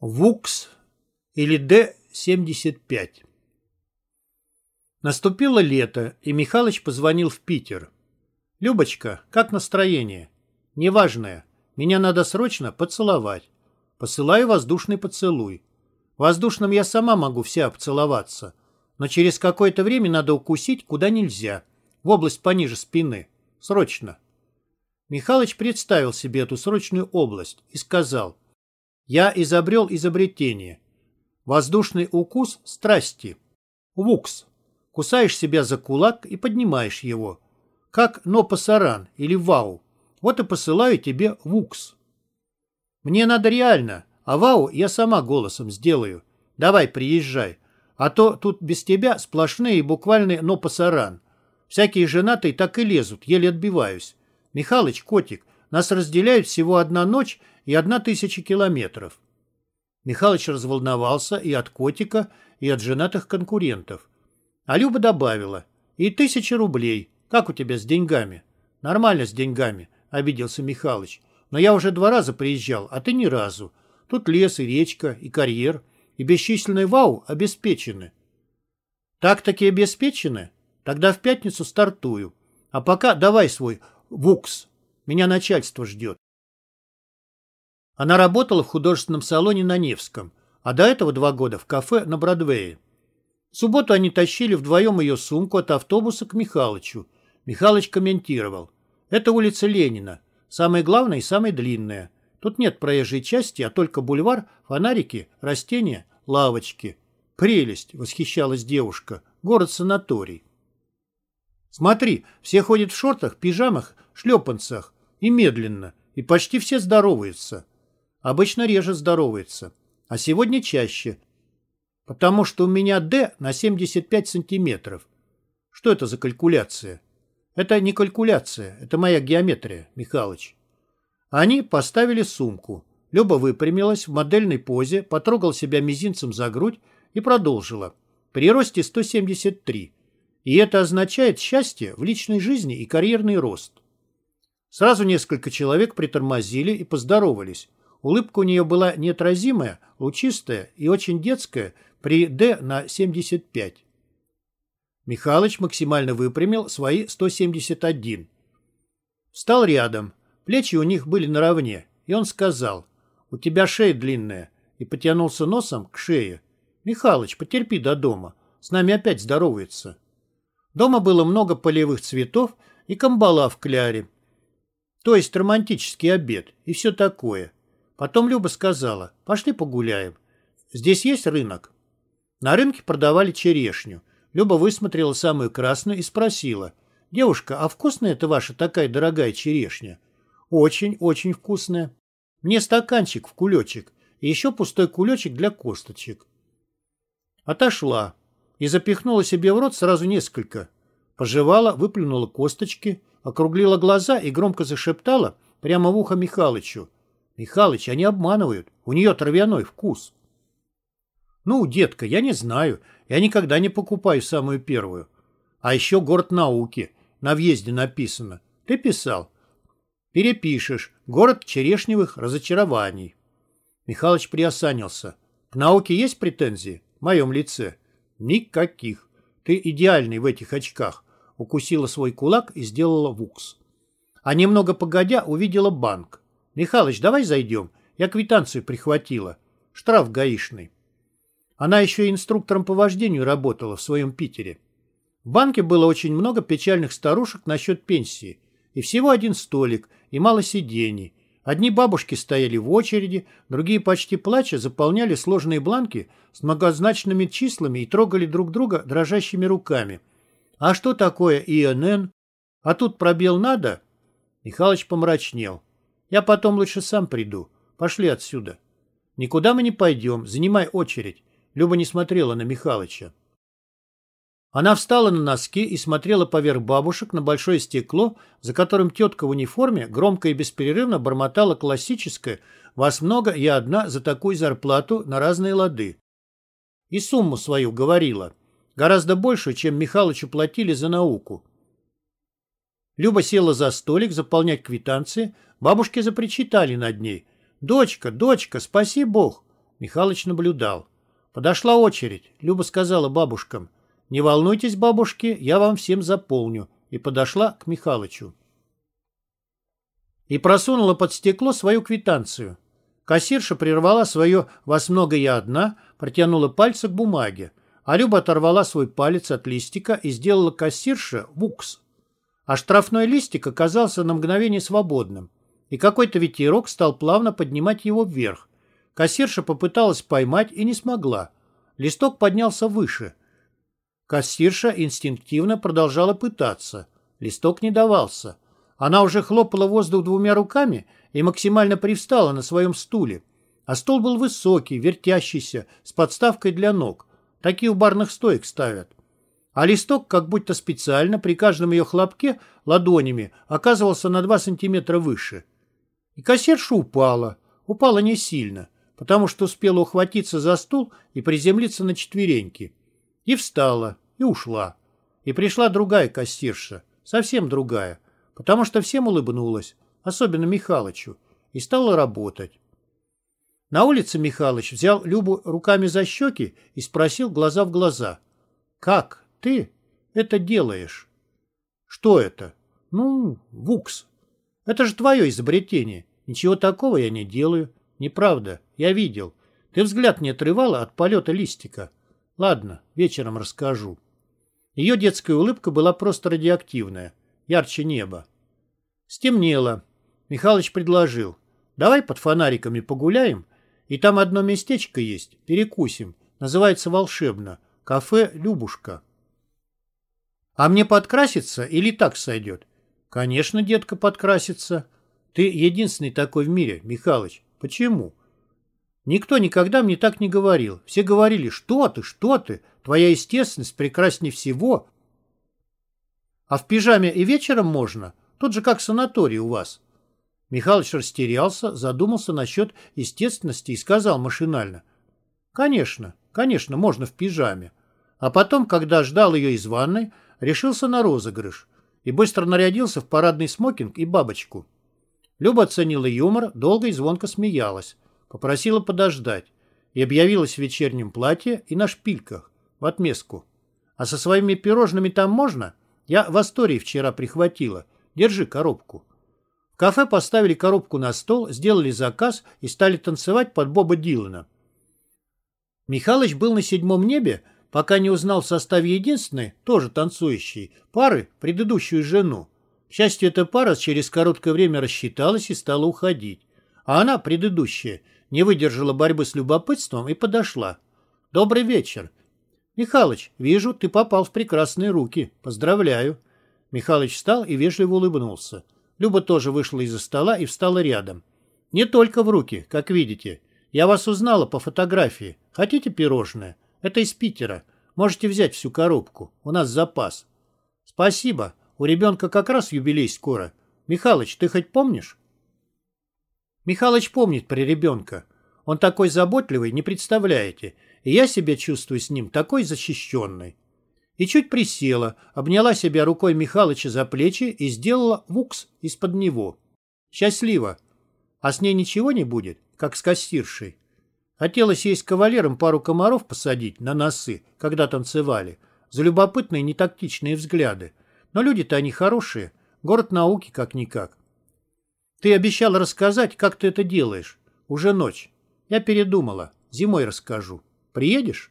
ВУКС или Д-75. Наступило лето, и Михалыч позвонил в Питер. «Любочка, как настроение?» «Неважное. Меня надо срочно поцеловать. Посылаю воздушный поцелуй. Воздушным я сама могу вся обцеловаться, но через какое-то время надо укусить куда нельзя, в область пониже спины. Срочно». Михалыч представил себе эту срочную область и сказал – я изобрел изобретение. Воздушный укус страсти. Вукс. Кусаешь себя за кулак и поднимаешь его. Как нопасаран или вау. Вот и посылаю тебе вукс. Мне надо реально, а вау я сама голосом сделаю. Давай, приезжай. А то тут без тебя сплошные и буквальные нопасаран. Всякие женатые так и лезут, еле отбиваюсь. Михалыч, котик, нас разделяют всего одна ночь и одна тысяча километров. Михалыч разволновался и от котика, и от женатых конкурентов. А Люба добавила, и тысяча рублей. Как у тебя с деньгами? Нормально с деньгами, обиделся Михалыч. Но я уже два раза приезжал, а ты ни разу. Тут лес и речка, и карьер, и бесчисленные вау обеспечены. Так-таки обеспечены? Тогда в пятницу стартую. А пока давай свой вукс. Меня начальство ждет. Она работала в художественном салоне на Невском, а до этого два года в кафе на Бродвее. В субботу они тащили вдвоем ее сумку от автобуса к Михалычу. Михалыч комментировал. «Это улица Ленина. Самая главная и самая длинная. Тут нет проезжей части, а только бульвар, фонарики, растения, лавочки. Прелесть!» — восхищалась девушка. «Город-санаторий». «Смотри, все ходят в шортах, пижамах, шлепанцах. И медленно. И почти все здороваются. Обычно реже здоровается. А сегодня чаще. Потому что у меня D на 75 сантиметров. Что это за калькуляция? Это не калькуляция, это моя геометрия, Михалыч. Они поставили сумку. Люба выпрямилась в модельной позе, потрогал себя мизинцем за грудь и продолжила. При росте 173. И это означает счастье в личной жизни и карьерный рост. Сразу несколько человек притормозили и поздоровались. Улыбка у нее была неотразимая, лучистая и очень детская при D на 75. Михалыч максимально выпрямил свои 171. Встал рядом. Плечи у них были наравне, и он сказал, «У тебя шея длинная», и потянулся носом к шее. «Михалыч, потерпи до дома, с нами опять здоровается». Дома было много полевых цветов и камбала в кляре, то есть романтический обед и все такое. Потом Люба сказала, пошли погуляем. Здесь есть рынок? На рынке продавали черешню. Люба высмотрела самую красную и спросила, девушка, а вкусная это ваша такая дорогая черешня? Очень, очень вкусная. Мне стаканчик в кулечек и еще пустой кулечек для косточек. Отошла и запихнула себе в рот сразу несколько. Пожевала, выплюнула косточки, округлила глаза и громко зашептала прямо в ухо Михалычу. Михалыч, они обманывают. У нее травяной вкус. Ну, детка, я не знаю. Я никогда не покупаю самую первую. А еще город науки. На въезде написано. Ты писал? Перепишешь. Город черешневых разочарований. Михалыч приосанился. К науке есть претензии? В моем лице? Никаких. Ты идеальный в этих очках. Укусила свой кулак и сделала вукс. А немного погодя увидела банк. «Михалыч, давай зайдем. Я квитанцию прихватила. Штраф гаишный». Она еще и инструктором по вождению работала в своем Питере. В банке было очень много печальных старушек насчет пенсии. И всего один столик, и мало сидений. Одни бабушки стояли в очереди, другие почти плача заполняли сложные бланки с многозначными числами и трогали друг друга дрожащими руками. А что такое ИНН? А тут пробел надо? Михалыч помрачнел. Я потом лучше сам приду. Пошли отсюда. Никуда мы не пойдем. Занимай очередь. Люба не смотрела на Михалыча. Она встала на носки и смотрела поверх бабушек на большое стекло, за которым тетка в униформе громко и бесперерывно бормотала классическое «Вас много, я одна за такую зарплату на разные лады». И сумму свою говорила. Гораздо больше, чем Михалычу платили за науку. Люба села за столик заполнять квитанции, бабушки запричитали над ней. «Дочка, дочка, спаси Бог!» Михалыч наблюдал. Подошла очередь. Люба сказала бабушкам. «Не волнуйтесь, бабушки, я вам всем заполню». И подошла к Михалычу. И просунула под стекло свою квитанцию. Кассирша прервала свое «вас много я одна», протянула пальцы к бумаге, а Люба оторвала свой палец от листика и сделала кассирше вукс. А штрафной листик оказался на мгновение свободным, и какой-то ветерок стал плавно поднимать его вверх. Кассирша попыталась поймать и не смогла. Листок поднялся выше. Кассирша инстинктивно продолжала пытаться. Листок не давался. Она уже хлопала воздух двумя руками и максимально привстала на своем стуле. А стол был высокий, вертящийся, с подставкой для ног. Такие у барных стоек ставят. А листок, как будто специально, при каждом ее хлопке ладонями оказывался на 2 сантиметра выше. И кассирша упала. Упала не сильно, потому что успела ухватиться за стул и приземлиться на четвереньки. И встала, и ушла. И пришла другая кассирша, совсем другая, потому что всем улыбнулась, особенно Михалычу, и стала работать. На улице Михалыч взял Любу руками за щеки и спросил глаза в глаза. «Как ты это делаешь?» «Что это?» «Ну, вукс. Это же твое изобретение. Ничего такого я не делаю. Неправда. Я видел. Ты взгляд не отрывала от полета листика. Ладно, вечером расскажу». Ее детская улыбка была просто радиоактивная, ярче неба. Стемнело. Михалыч предложил. «Давай под фонариками погуляем и там одно местечко есть, перекусим. Называется волшебно. Кафе «Любушка». А мне подкраситься или так сойдет? Конечно, детка, подкрасится. Ты единственный такой в мире, Михалыч. Почему? Никто никогда мне так не говорил. Все говорили, что ты, что ты, твоя естественность прекраснее всего. А в пижаме и вечером можно? Тут же как санаторий у вас. Михалыч растерялся, задумался насчет естественности и сказал машинально. «Конечно, конечно, можно в пижаме». А потом, когда ждал ее из ванной, решился на розыгрыш и быстро нарядился в парадный смокинг и бабочку. Люба оценила юмор, долго и звонко смеялась, попросила подождать и объявилась в вечернем платье и на шпильках, в отместку. «А со своими пирожными там можно? Я в Астории вчера прихватила. Держи коробку». В кафе поставили коробку на стол, сделали заказ и стали танцевать под Боба Дилана. Михалыч был на седьмом небе, пока не узнал в составе единственной, тоже танцующей, пары предыдущую жену. К счастью, эта пара через короткое время рассчиталась и стала уходить. А она, предыдущая, не выдержала борьбы с любопытством и подошла. «Добрый вечер. Михалыч, вижу, ты попал в прекрасные руки. Поздравляю». Михалыч встал и вежливо улыбнулся. Люба тоже вышла из-за стола и встала рядом. «Не только в руки, как видите. Я вас узнала по фотографии. Хотите пирожное? Это из Питера. Можете взять всю коробку. У нас запас». «Спасибо. У ребенка как раз юбилей скоро. Михалыч, ты хоть помнишь?» Михалыч помнит про ребенка. Он такой заботливый, не представляете. И я себя чувствую с ним такой защищенной и чуть присела, обняла себя рукой Михалыча за плечи и сделала вукс из-под него. Счастливо. А с ней ничего не будет, как с кассиршей. Хотелось ей с кавалером пару комаров посадить на носы, когда танцевали, за любопытные нетактичные взгляды. Но люди-то они хорошие, город науки как-никак. Ты обещал рассказать, как ты это делаешь. Уже ночь. Я передумала. Зимой расскажу. Приедешь?